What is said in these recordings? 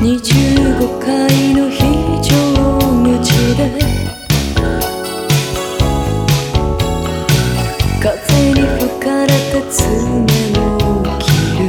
25回の非常口で風に吹かれて爪を切る。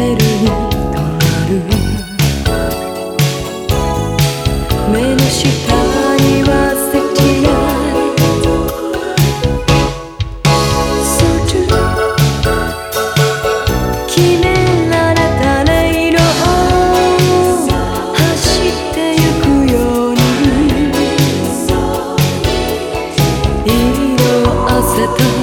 テルに変わるには席が決らた音色を走ってゆくように色あせた